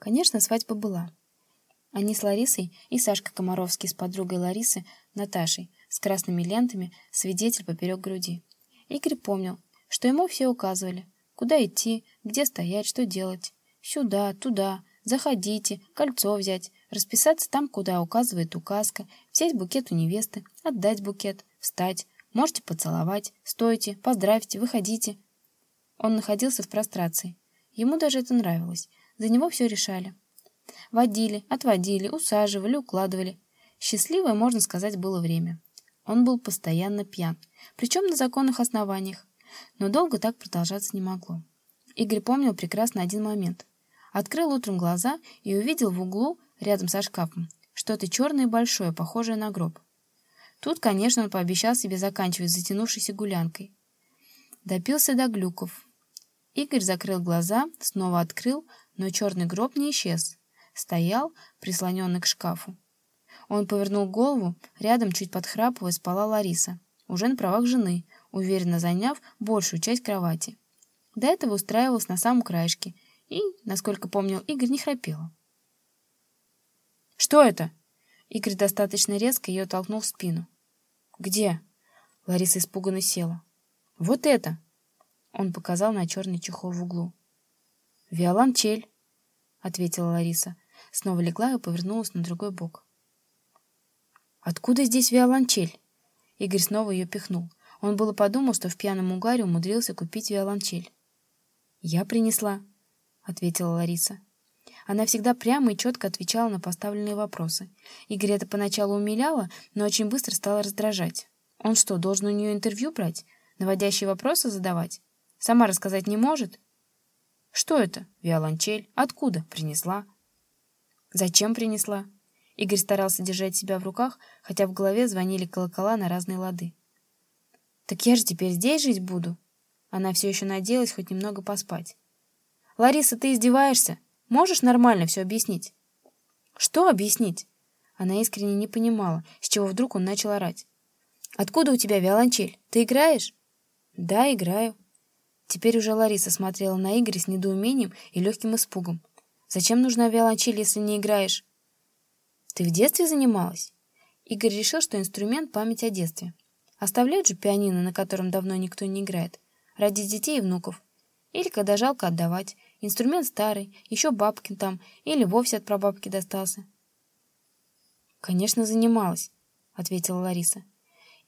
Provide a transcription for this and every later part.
Конечно, свадьба была. Они с Ларисой и Сашка Комаровский с подругой Ларисы, Наташей, с красными лентами, свидетель поперек груди. Игорь помнил, что ему все указывали, куда идти, где стоять, что делать. Сюда, туда, заходите, кольцо взять, расписаться там, куда указывает указка, взять букет у невесты, отдать букет, встать, можете поцеловать, стойте, поздравьте, выходите. Он находился в прострации. Ему даже это нравилось. За него все решали. Водили, отводили, усаживали, укладывали. Счастливое, можно сказать, было время. Он был постоянно пьян, причем на законных основаниях. Но долго так продолжаться не могло. Игорь помнил прекрасно один момент. Открыл утром глаза и увидел в углу, рядом со шкафом, что-то черное и большое, похожее на гроб. Тут, конечно, он пообещал себе заканчивать затянувшейся гулянкой. Допился до глюков, Игорь закрыл глаза, снова открыл, но черный гроб не исчез. Стоял, прислоненный к шкафу. Он повернул голову, рядом, чуть подхрапывая, спала Лариса, уже на правах жены, уверенно заняв большую часть кровати. До этого устраивалась на самом краешке и, насколько помнил, Игорь не храпела. «Что это?» Игорь достаточно резко ее толкнул в спину. «Где?» Лариса испуганно села. «Вот это!» Он показал на черный чехол в углу. «Виолончель», — ответила Лариса. Снова легла и повернулась на другой бок. «Откуда здесь виолончель?» Игорь снова ее пихнул. Он было подумал, что в пьяном угаре умудрился купить виолончель. «Я принесла», — ответила Лариса. Она всегда прямо и четко отвечала на поставленные вопросы. Игорь это поначалу умиляло, но очень быстро стало раздражать. Он что, должен у нее интервью брать? Наводящие вопросы задавать? Сама рассказать не может? Что это? Виолончель. Откуда? Принесла. Зачем принесла? Игорь старался держать себя в руках, хотя в голове звонили колокола на разные лады. «Так я же теперь здесь жить буду?» Она все еще надеялась хоть немного поспать. «Лариса, ты издеваешься? Можешь нормально все объяснить?» «Что объяснить?» Она искренне не понимала, с чего вдруг он начал орать. «Откуда у тебя виолончель? Ты играешь?» «Да, играю». Теперь уже Лариса смотрела на Игоря с недоумением и легким испугом. «Зачем нужна виолончель, если не играешь?» «Ты в детстве занималась?» Игорь решил, что инструмент — память о детстве. Оставляют же пианино, на котором давно никто не играет, ради детей и внуков. Или когда жалко отдавать. Инструмент старый, еще бабкин там, или вовсе от прабабки достался. «Конечно, занималась», — ответила Лариса.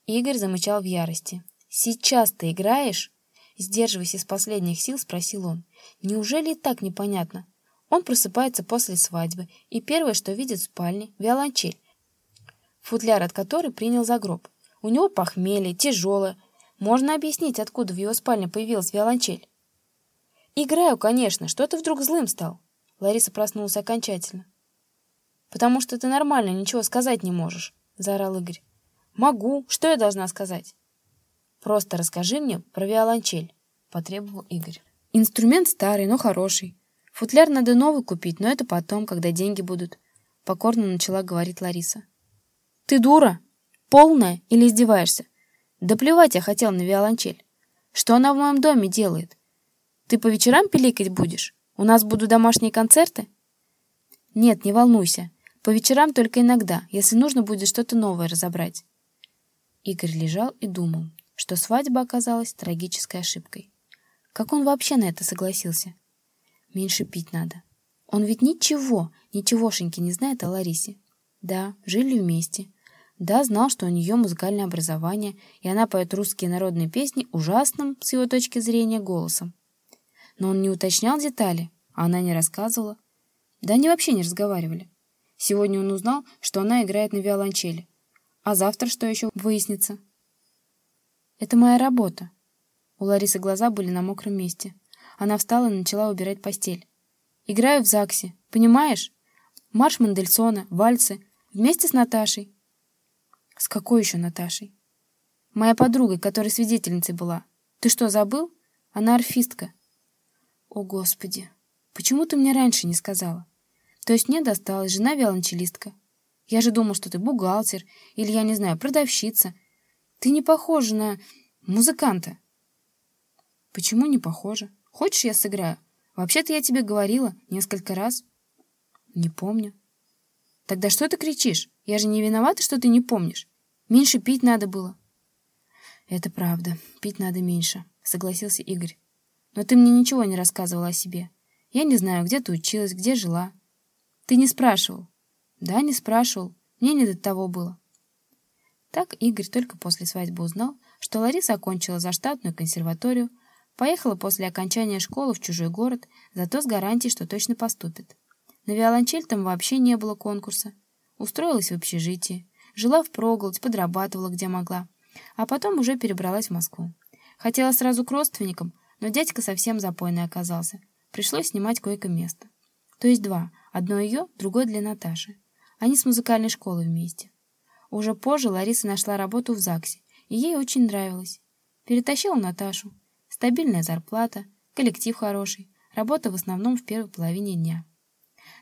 Игорь замычал в ярости. «Сейчас ты играешь?» Сдерживаясь из последних сил, спросил он. Неужели и так непонятно? Он просыпается после свадьбы, и первое, что видит в спальне — виолончель, футляр от которой принял за гроб. У него похмелье, тяжелое. Можно объяснить, откуда в его спальне появилась виолончель? «Играю, конечно. Что ты вдруг злым стал?» Лариса проснулась окончательно. «Потому что ты нормально ничего сказать не можешь», — заорал Игорь. «Могу. Что я должна сказать?» «Просто расскажи мне про виолончель», — потребовал Игорь. «Инструмент старый, но хороший. Футляр надо новый купить, но это потом, когда деньги будут», — покорно начала говорить Лариса. «Ты дура? Полная или издеваешься? Да плевать я хотел на виолончель. Что она в моем доме делает? Ты по вечерам пиликать будешь? У нас будут домашние концерты?» «Нет, не волнуйся. По вечерам только иногда, если нужно будет что-то новое разобрать». Игорь лежал и думал что свадьба оказалась трагической ошибкой. Как он вообще на это согласился? Меньше пить надо. Он ведь ничего, ничегошеньки не знает о Ларисе. Да, жили вместе. Да, знал, что у нее музыкальное образование, и она поет русские народные песни ужасным, с его точки зрения, голосом. Но он не уточнял детали, а она не рассказывала. Да они вообще не разговаривали. Сегодня он узнал, что она играет на виолончели. А завтра что еще выяснится? Это моя работа. У Ларисы глаза были на мокром месте. Она встала и начала убирать постель. Играю в ЗАГСе, понимаешь? Марш Мендельсона, вальсы. Вместе с Наташей. С какой еще Наташей? Моя подруга, которая свидетельницей была. Ты что, забыл? Она орфистка. О, Господи! Почему ты мне раньше не сказала? То есть мне досталась жена виолончелистка. Я же думал, что ты бухгалтер или, я не знаю, продавщица ты не похожа на музыканта. Почему не похожа? Хочешь, я сыграю? Вообще-то я тебе говорила несколько раз. Не помню. Тогда что ты кричишь? Я же не виновата, что ты не помнишь. Меньше пить надо было. Это правда. Пить надо меньше, согласился Игорь. Но ты мне ничего не рассказывала о себе. Я не знаю, где ты училась, где жила. Ты не спрашивал. Да, не спрашивал. Мне не до того было. Так Игорь только после свадьбы узнал, что Лариса окончила заштатную консерваторию, поехала после окончания школы в чужой город, зато с гарантией, что точно поступит. На виолончель там вообще не было конкурса. Устроилась в общежитии, жила в впроголодь, подрабатывала где могла, а потом уже перебралась в Москву. Хотела сразу к родственникам, но дядька совсем запойный оказался. Пришлось снимать койко-место. То есть два. Одно ее, другое для Наташи. Они с музыкальной школы вместе. Уже позже Лариса нашла работу в ЗАГСе, и ей очень нравилось. Перетащила Наташу. Стабильная зарплата, коллектив хороший, работа в основном в первой половине дня.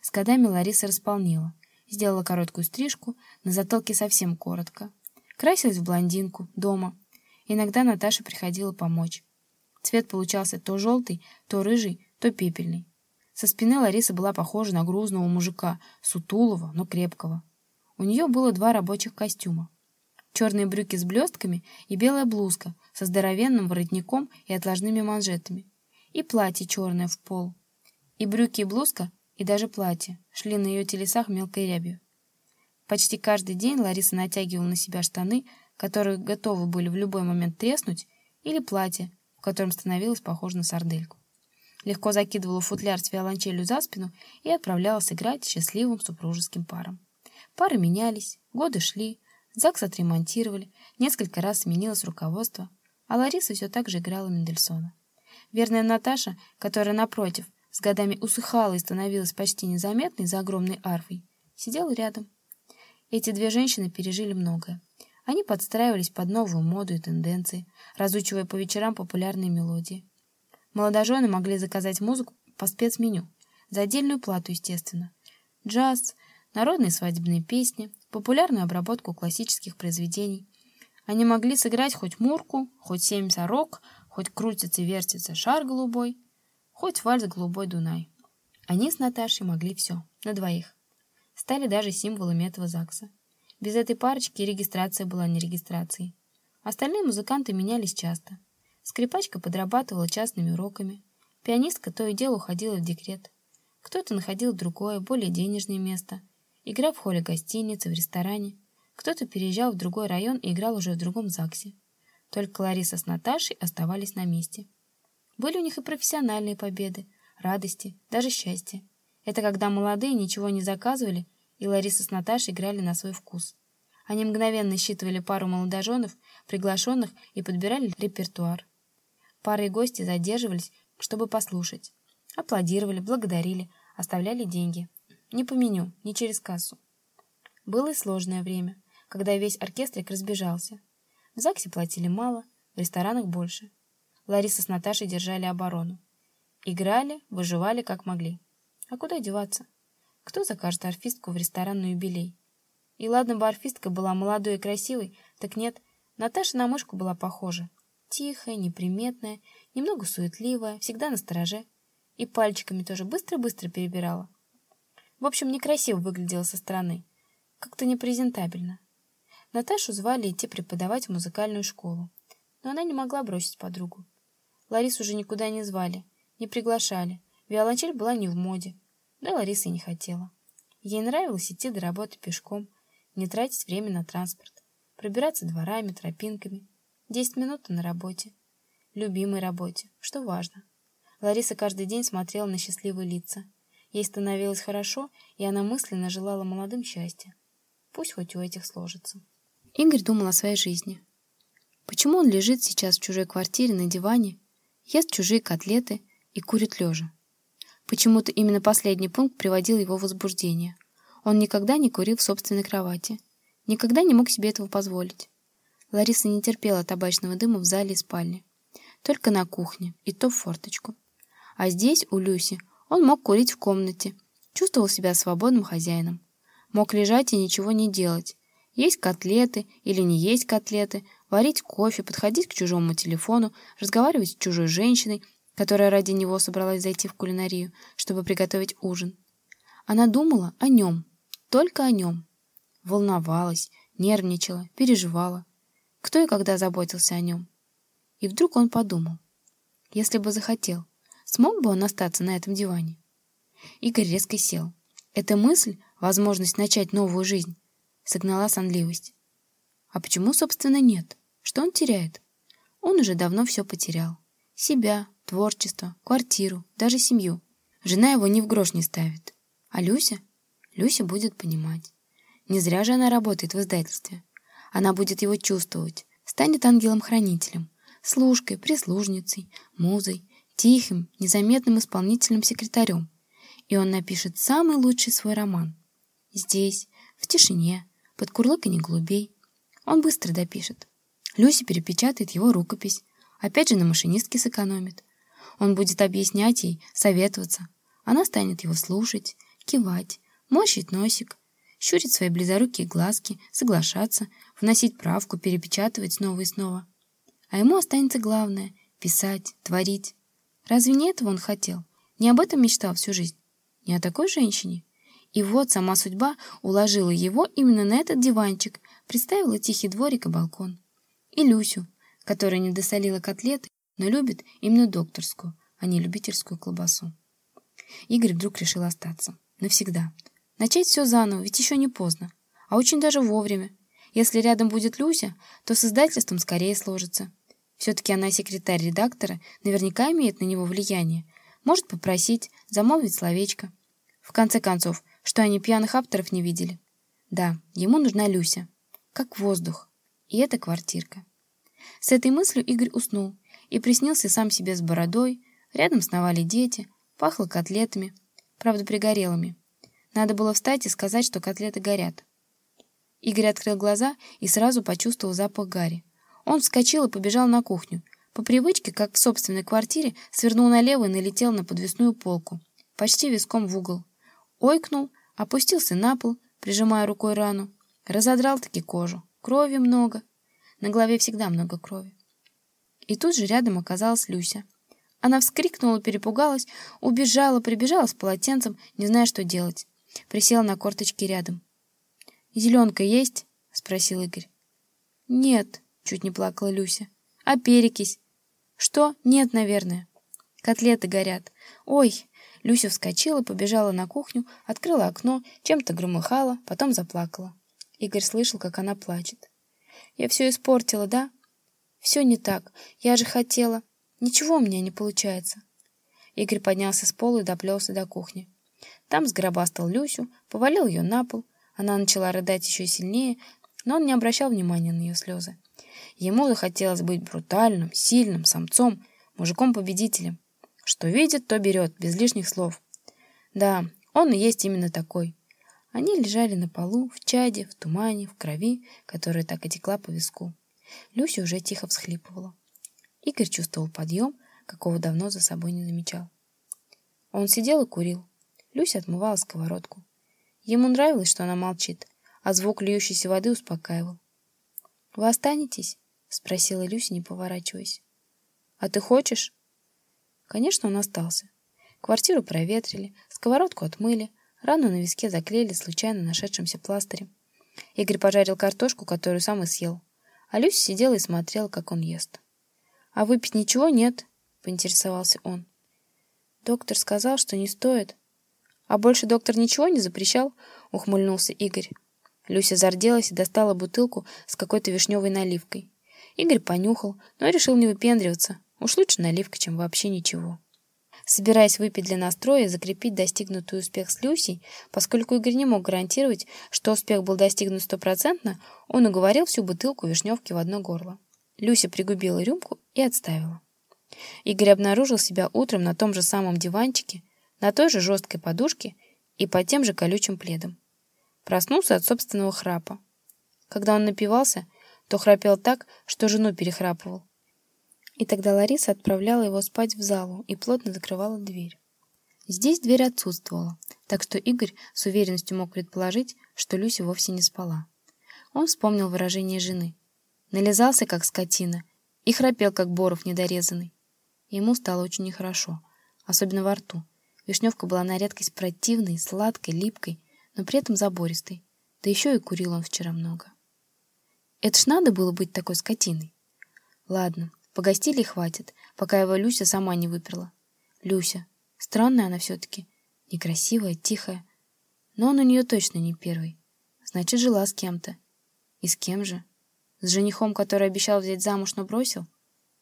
С годами Лариса располнела. Сделала короткую стрижку, на затылке совсем коротко. Красилась в блондинку, дома. Иногда Наташа приходила помочь. Цвет получался то желтый, то рыжий, то пепельный. Со спины Лариса была похожа на грузного мужика, сутулого, но крепкого. У нее было два рабочих костюма. Черные брюки с блестками и белая блузка со здоровенным воротником и отложными манжетами. И платье черное в пол. И брюки и блузка, и даже платье шли на ее телесах мелкой рябью. Почти каждый день Лариса натягивала на себя штаны, которые готовы были в любой момент треснуть, или платье, в котором становилась похожа на сардельку. Легко закидывала футляр с виолончелью за спину и отправлялась играть счастливым супружеским паром. Пары менялись, годы шли, ЗАГС отремонтировали, несколько раз сменилось руководство, а Лариса все так же играла Мендельсона. Верная Наташа, которая, напротив, с годами усыхала и становилась почти незаметной за огромной арфой, сидела рядом. Эти две женщины пережили многое. Они подстраивались под новую моду и тенденции, разучивая по вечерам популярные мелодии. Молодожены могли заказать музыку по спецменю, за отдельную плату, естественно. Джаз, народные свадебные песни, популярную обработку классических произведений. Они могли сыграть хоть мурку, хоть семь сорок, хоть крутится-вертится шар голубой, хоть вальс голубой Дунай. Они с Наташей могли все, на двоих. Стали даже символами этого ЗАГСа. Без этой парочки регистрация была не регистрацией. Остальные музыканты менялись часто. Скрипачка подрабатывала частными уроками. Пианистка то и дело уходила в декрет. Кто-то находил другое, более денежное место, Игра в холле гостиницы, в ресторане. Кто-то переезжал в другой район и играл уже в другом ЗАГСе. Только Лариса с Наташей оставались на месте. Были у них и профессиональные победы, радости, даже счастье. Это когда молодые ничего не заказывали, и Лариса с Наташей играли на свой вкус. Они мгновенно считывали пару молодоженов, приглашенных, и подбирали репертуар. Пары и гости задерживались, чтобы послушать. Аплодировали, благодарили, оставляли деньги. Не по меню, не через кассу. Было и сложное время, когда весь оркестрик разбежался. В ЗАГСе платили мало, в ресторанах больше. Лариса с Наташей держали оборону. Играли, выживали как могли. А куда деваться? Кто закажет орфистку в ресторан на юбилей? И ладно бы орфистка была молодой и красивой, так нет, Наташа на мышку была похожа. Тихая, неприметная, немного суетливая, всегда на стороже. И пальчиками тоже быстро-быстро перебирала. В общем, некрасиво выглядела со стороны. Как-то непрезентабельно. Наташу звали идти преподавать в музыкальную школу. Но она не могла бросить подругу. Ларису уже никуда не звали, не приглашали. Виолончель была не в моде. Да Лариса и не хотела. Ей нравилось идти до работы пешком, не тратить время на транспорт, пробираться дворами, тропинками. Десять минут на работе. Любимой работе, что важно. Лариса каждый день смотрела на счастливые лица — Ей становилось хорошо, и она мысленно желала молодым счастья. Пусть хоть у этих сложится. Игорь думал о своей жизни. Почему он лежит сейчас в чужой квартире на диване, ест чужие котлеты и курит лежа? Почему-то именно последний пункт приводил его в возбуждение. Он никогда не курил в собственной кровати. Никогда не мог себе этого позволить. Лариса не терпела табачного дыма в зале и спальне. Только на кухне, и то в форточку. А здесь, у Люси, он мог курить в комнате, чувствовал себя свободным хозяином. Мог лежать и ничего не делать. Есть котлеты или не есть котлеты, варить кофе, подходить к чужому телефону, разговаривать с чужой женщиной, которая ради него собралась зайти в кулинарию, чтобы приготовить ужин. Она думала о нем, только о нем. Волновалась, нервничала, переживала. Кто и когда заботился о нем? И вдруг он подумал, если бы захотел, смог бы он остаться на этом диване? Игорь резко сел. Эта мысль, возможность начать новую жизнь, согнала сонливость. А почему, собственно, нет? Что он теряет? Он уже давно все потерял. Себя, творчество, квартиру, даже семью. Жена его ни в грош не ставит. А Люся? Люся будет понимать. Не зря же она работает в издательстве. Она будет его чувствовать, станет ангелом-хранителем, служкой, прислужницей, музой, тихим, незаметным исполнительным секретарем. И он напишет самый лучший свой роман. Здесь, в тишине, под курлыканье голубей. Он быстро допишет. Люся перепечатает его рукопись. Опять же на машинистке сэкономит. Он будет объяснять ей, советоваться. Она станет его слушать, кивать, морщить носик, щурить свои близорукие глазки, соглашаться, вносить правку, перепечатывать снова и снова. А ему останется главное — писать, творить. Разве не этого он хотел? Не об этом мечтал всю жизнь? Не о такой женщине? И вот сама судьба уложила его именно на этот диванчик, представила тихий дворик и балкон. И Люсю, которая не досолила котлеты, но любит именно докторскую, а не любительскую колбасу. Игорь вдруг решил остаться. Навсегда. Начать все заново, ведь еще не поздно. А очень даже вовремя. Если рядом будет Люся, то с издательством скорее сложится. Все-таки она секретарь редактора, наверняка имеет на него влияние. Может попросить, замолвить словечко. В конце концов, что они пьяных авторов не видели? Да, ему нужна Люся. Как воздух. И это квартирка. С этой мыслью Игорь уснул и приснился сам себе с бородой. Рядом сновали дети, пахло котлетами, правда пригорелыми. Надо было встать и сказать, что котлеты горят. Игорь открыл глаза и сразу почувствовал запах гари. Он вскочил и побежал на кухню. По привычке, как в собственной квартире, свернул налево и налетел на подвесную полку, почти виском в угол. Ойкнул, опустился на пол, прижимая рукой рану. Разодрал-таки кожу. Крови много. На голове всегда много крови. И тут же рядом оказалась Люся. Она вскрикнула, перепугалась, убежала, прибежала с полотенцем, не зная, что делать. Присела на корточки рядом. «Зеленка есть?» — спросил Игорь. «Нет», — чуть не плакала Люся. «А перекись?» «Что? Нет, наверное». «Котлеты горят. Ой!» Люся вскочила, побежала на кухню, открыла окно, чем-то громыхала, потом заплакала. Игорь слышал, как она плачет. «Я все испортила, да?» «Все не так. Я же хотела. Ничего у меня не получается». Игорь поднялся с пола и доплелся до кухни. Там сгробастал Люсю, повалил ее на пол. Она начала рыдать еще сильнее, но он не обращал внимания на ее слезы. Ему захотелось быть брутальным, сильным, самцом, мужиком-победителем. Что видит, то берет, без лишних слов. Да, он и есть именно такой. Они лежали на полу, в чаде, в тумане, в крови, которая так и текла по виску. Люся уже тихо всхлипывала. Игорь чувствовал подъем, какого давно за собой не замечал. Он сидел и курил. Люся отмывала сковородку. Ему нравилось, что она молчит, а звук льющейся воды успокаивал. «Вы останетесь?» — спросила Люся, не поворачиваясь. «А ты хочешь?» Конечно, он остался. Квартиру проветрили, сковородку отмыли, рану на виске заклеили случайно нашедшимся пластырем. Игорь пожарил картошку, которую сам и съел. А Люся сидела и смотрела, как он ест. «А выпить ничего нет?» — поинтересовался он. «Доктор сказал, что не стоит», «А больше доктор ничего не запрещал?» — ухмыльнулся Игорь. Люся зарделась и достала бутылку с какой-то вишневой наливкой. Игорь понюхал, но решил не выпендриваться. Уж лучше наливка, чем вообще ничего. Собираясь выпить для настроя и закрепить достигнутый успех с Люсей, поскольку Игорь не мог гарантировать, что успех был достигнут стопроцентно, он уговорил всю бутылку вишневки в одно горло. Люся пригубила рюмку и отставила. Игорь обнаружил себя утром на том же самом диванчике, на той же жесткой подушке и под тем же колючим пледом. Проснулся от собственного храпа. Когда он напивался, то храпел так, что жену перехрапывал. И тогда Лариса отправляла его спать в залу и плотно закрывала дверь. Здесь дверь отсутствовала, так что Игорь с уверенностью мог предположить, что Люся вовсе не спала. Он вспомнил выражение жены. Нализался, как скотина, и храпел, как боров недорезанный. Ему стало очень нехорошо, особенно во рту. Вишневка была на редкость противной, сладкой, липкой, но при этом забористой. Да еще и курил он вчера много. Это ж надо было быть такой скотиной. Ладно, погостили и хватит, пока его Люся сама не выперла. Люся. Странная она все-таки. Некрасивая, тихая. Но он у нее точно не первый. Значит, жила с кем-то. И с кем же? С женихом, который обещал взять замуж, но бросил?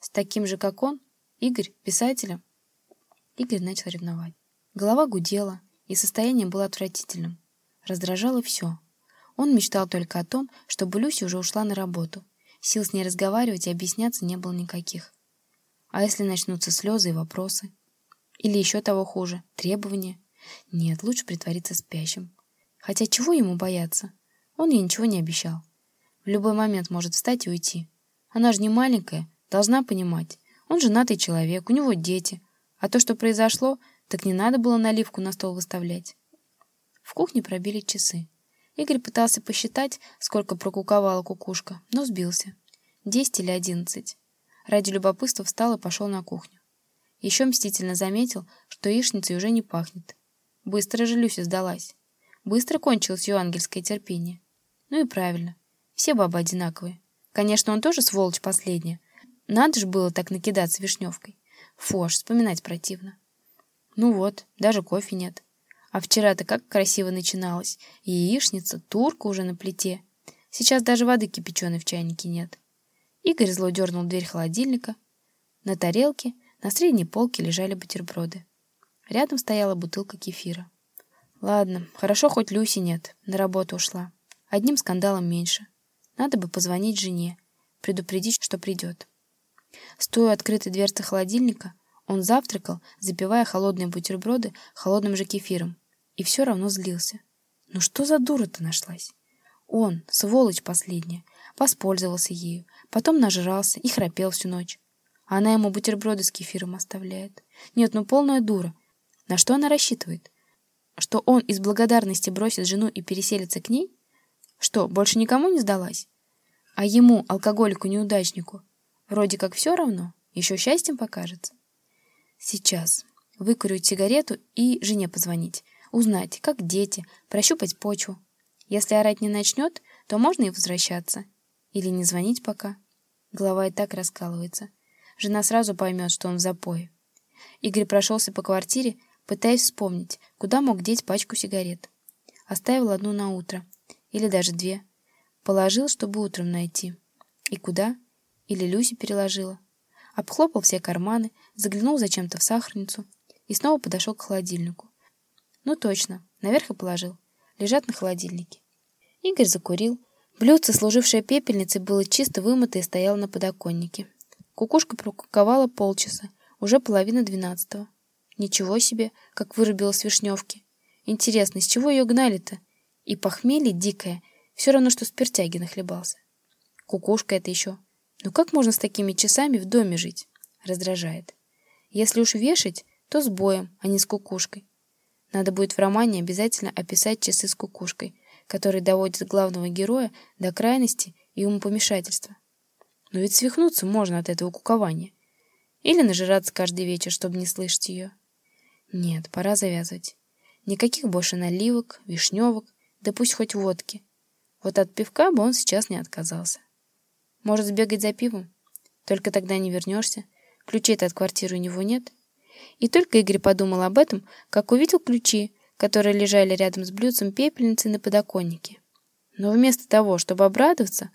С таким же, как он? Игорь, писателем? Игорь начал ревновать. Голова гудела, и состояние было отвратительным. Раздражало все. Он мечтал только о том, чтобы Люся уже ушла на работу. Сил с ней разговаривать и объясняться не было никаких. А если начнутся слезы и вопросы? Или еще того хуже, требования? Нет, лучше притвориться спящим. Хотя чего ему бояться? Он ей ничего не обещал. В любой момент может встать и уйти. Она же не маленькая, должна понимать. Он женатый человек, у него дети. А то, что произошло, так не надо было наливку на стол выставлять. В кухне пробили часы. Игорь пытался посчитать, сколько прокуковала кукушка, но сбился. Десять или одиннадцать. Ради любопытства встал и пошел на кухню. Еще мстительно заметил, что яичницей уже не пахнет. Быстро же Люся сдалась. Быстро кончилось ее ангельское терпение. Ну и правильно. Все бабы одинаковые. Конечно, он тоже сволочь последняя. Надо же было так накидаться вишневкой. Фош, вспоминать противно. Ну вот, даже кофе нет. А вчера-то как красиво начиналось. Яичница, турка уже на плите. Сейчас даже воды кипяченой в чайнике нет. Игорь зло дернул дверь холодильника. На тарелке на средней полке лежали бутерброды. Рядом стояла бутылка кефира. Ладно, хорошо, хоть Люси нет, на работу ушла. Одним скандалом меньше. Надо бы позвонить жене, предупредить, что придет. Стоя открытой дверцы холодильника, он завтракал, запивая холодные бутерброды холодным же кефиром, и все равно злился. Ну что за дура-то нашлась? Он, сволочь последняя, воспользовался ею, потом нажрался и храпел всю ночь. А она ему бутерброды с кефиром оставляет. Нет, ну полная дура. На что она рассчитывает? Что он из благодарности бросит жену и переселится к ней? Что, больше никому не сдалась? А ему, алкоголику-неудачнику, вроде как все равно, еще счастьем покажется. Сейчас. Выкурить сигарету и жене позвонить. Узнать, как дети, прощупать почву. Если орать не начнет, то можно и возвращаться. Или не звонить пока. Голова и так раскалывается. Жена сразу поймет, что он в запое. Игорь прошелся по квартире, пытаясь вспомнить, куда мог деть пачку сигарет. Оставил одну на утро, или даже две. Положил, чтобы утром найти. И куда? Или Люси переложила. Обхлопал все карманы, заглянул зачем-то в сахарницу и снова подошел к холодильнику. Ну точно, наверх и положил. Лежат на холодильнике. Игорь закурил. Блюдце, служившее пепельницей, было чисто вымыто и стояло на подоконнике. Кукушка прокуковала полчаса, уже половина двенадцатого. Ничего себе, как вырубила с вишневки. Интересно, с чего ее гнали-то? И похмелье дикое, все равно, что спиртяги нахлебался. Кукушка это еще. Ну как можно с такими часами в доме жить? Раздражает. Если уж вешать, то с боем, а не с кукушкой. Надо будет в романе обязательно описать часы с кукушкой, которые доводят главного героя до крайности и умопомешательства. Но ведь свихнуться можно от этого кукования. Или нажираться каждый вечер, чтобы не слышать ее. Нет, пора завязывать. Никаких больше наливок, вишневок, да пусть хоть водки. Вот от пивка бы он сейчас не отказался. Может, сбегать за пивом? Только тогда не вернешься. Ключей-то от квартиры у него нет. И только Игорь подумал об этом, как увидел ключи, которые лежали рядом с блюдцем пепельницы на подоконнике. Но вместо того, чтобы обрадоваться,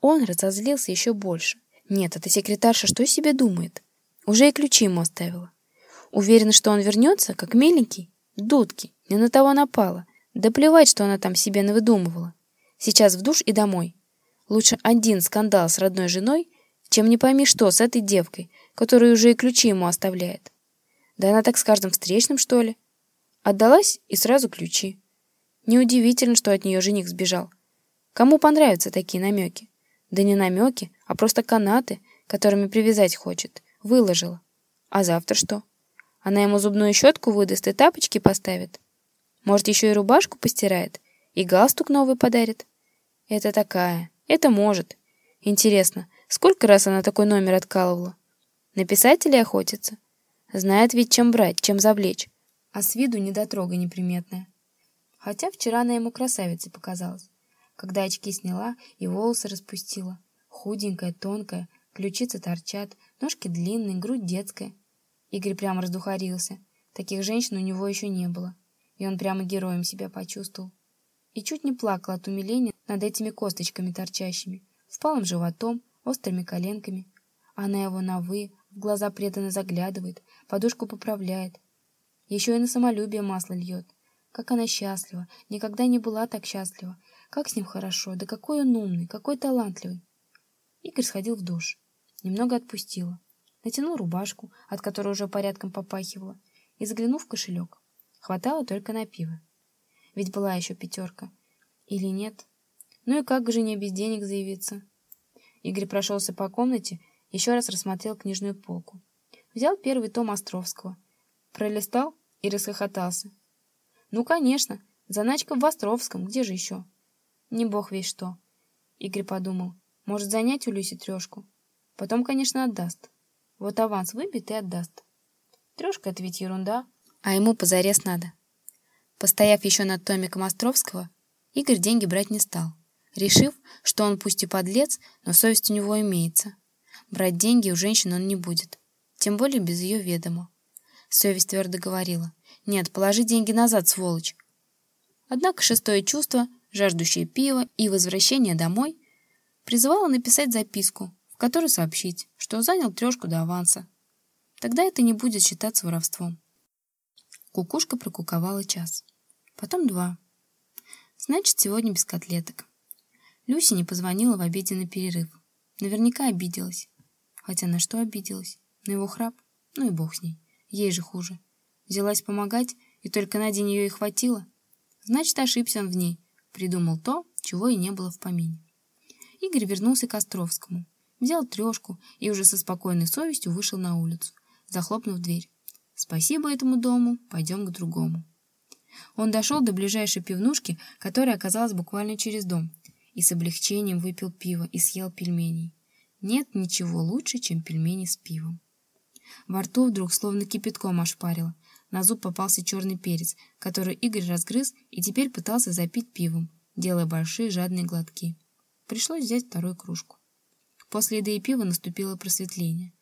он разозлился еще больше. Нет, эта секретарша что себе думает? Уже и ключи ему оставила. Уверена, что он вернется, как миленький. Дудки, не на того напала. Да плевать, что она там себе навыдумывала. Сейчас в душ и домой. Лучше один скандал с родной женой, чем не пойми что с этой девкой, которая уже и ключи ему оставляет. Да она так с каждым встречным, что ли? Отдалась и сразу ключи. Неудивительно, что от нее жених сбежал. Кому понравятся такие намеки? Да не намеки, а просто канаты, которыми привязать хочет. Выложила. А завтра что? Она ему зубную щетку выдаст и тапочки поставит. Может, еще и рубашку постирает, и галстук новый подарит. Это такая, это может. Интересно, сколько раз она такой номер откалывала? На писателей охотится? Знает ведь, чем брать, чем завлечь. а с виду недотрога неприметная. Хотя вчера она ему красавицей показалась, когда очки сняла и волосы распустила. Худенькая, тонкая, ключицы торчат, ножки длинные, грудь детская. Игорь прямо раздухарился. Таких женщин у него еще не было. И он прямо героем себя почувствовал. И чуть не плакал от умиления над этими косточками торчащими, впалым животом, острыми коленками. Она его на «вы», в глаза преданно заглядывает, подушку поправляет. Еще и на самолюбие масло льет. Как она счастлива, никогда не была так счастлива. Как с ним хорошо, да какой он умный, какой талантливый. Игорь сходил в душ. Немного отпустила. Натянул рубашку, от которой уже порядком попахивала, и заглянул в кошелек. Хватало только на пиво. Ведь была еще пятерка. Или нет? Ну и как к жене без денег заявиться? Игорь прошелся по комнате, еще раз рассмотрел книжную полку. Взял первый том Островского. Пролистал и расхохотался. Ну, конечно, заначка в Островском, где же еще? Не бог весь что. Игорь подумал, может занять у Люси трешку. Потом, конечно, отдаст. Вот аванс выбит и отдаст. Трешка — это ведь ерунда, а ему позарез надо. Постояв еще над томиком Островского, Игорь деньги брать не стал, решив, что он пусть и подлец, но совесть у него имеется. Брать деньги у женщины он не будет, тем более без ее ведома. Совесть твердо говорила, «Нет, положи деньги назад, сволочь». Однако шестое чувство, жаждущее пива и возвращение домой, призывало написать записку, в которой сообщить, что занял трешку до аванса. Тогда это не будет считаться воровством. Кукушка прокуковала час. Потом два. Значит, сегодня без котлеток. Люся не позвонила в обеденный перерыв. Наверняка обиделась. Хотя на что обиделась? На его храп? Ну и бог с ней. Ей же хуже. Взялась помогать, и только на день ее и хватило. Значит, ошибся он в ней. Придумал то, чего и не было в помине. Игорь вернулся к Островскому. Взял трешку и уже со спокойной совестью вышел на улицу, захлопнув дверь. Спасибо этому дому, пойдем к другому. Он дошел до ближайшей пивнушки, которая оказалась буквально через дом, и с облегчением выпил пиво и съел пельменей. Нет ничего лучше, чем пельмени с пивом. Во рту вдруг словно кипятком ошпарило. На зуб попался черный перец, который Игорь разгрыз и теперь пытался запить пивом, делая большие жадные глотки. Пришлось взять вторую кружку. После еды и пива наступило просветление.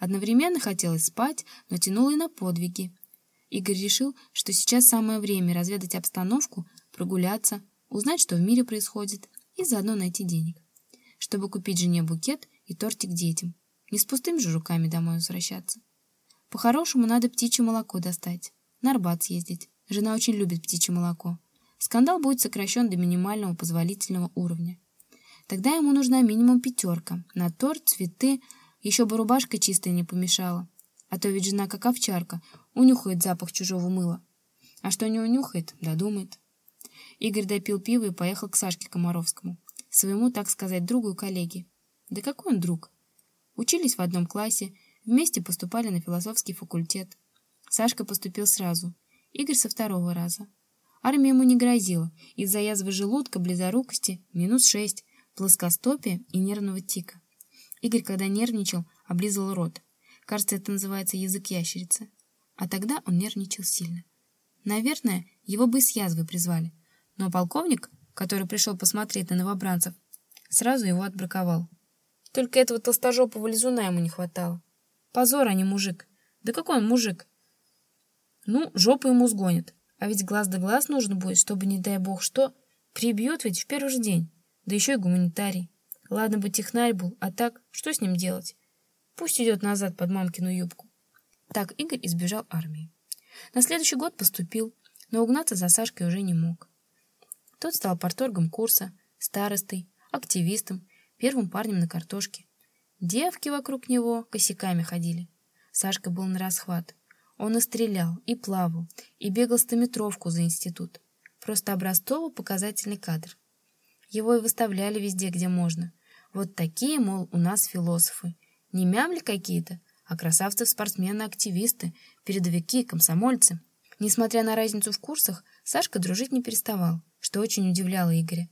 Одновременно хотелось спать, но тянуло и на подвиги. Игорь решил, что сейчас самое время разведать обстановку, прогуляться, узнать, что в мире происходит, и заодно найти денег, чтобы купить жене букет и тортик детям. Не с пустыми же руками домой возвращаться. По-хорошему надо птичье молоко достать, на Арбат съездить. Жена очень любит птичье молоко. Скандал будет сокращен до минимального позволительного уровня. Тогда ему нужна минимум пятерка. На торт, цветы, еще бы рубашка чистая не помешала. А то ведь жена как овчарка, унюхает запах чужого мыла. А что не унюхает, додумает. Игорь допил пиво и поехал к Сашке Комаровскому, своему, так сказать, другу и коллеге. Да какой он друг? Учились в одном классе, вместе поступали на философский факультет. Сашка поступил сразу, Игорь со второго раза. Армия ему не грозила, из-за язвы желудка, близорукости, минус шесть, плоскостопия и нервного тика. Игорь, когда нервничал, облизывал рот. Кажется, это называется язык ящерицы. А тогда он нервничал сильно. Наверное, его бы с язвы призвали. Но полковник, который пришел посмотреть на новобранцев, сразу его отбраковал. Только этого толстожопого лизуна ему не хватало. Позор, а не мужик. Да какой он мужик? Ну, жопу ему сгонят. А ведь глаз да глаз нужно будет, чтобы, не дай бог что, прибьет ведь в первый же день. Да еще и гуманитарий. Ладно бы технарь был, а так, что с ним делать? Пусть идет назад под мамкину юбку. Так Игорь избежал армии. На следующий год поступил, но угнаться за Сашкой уже не мог. Тот стал порторгом курса, старостой, активистом, первым парнем на картошке. Девки вокруг него косяками ходили. Сашка был на расхват. Он и стрелял, и плавал, и бегал стометровку за институт. Просто образцово-показательный кадр. Его и выставляли везде, где можно. Вот такие, мол, у нас философы. Не мямли какие-то, а красавцы-спортсмены-активисты, передовики, комсомольцы. Несмотря на разницу в курсах, Сашка дружить не переставал, что очень удивляло Игоря.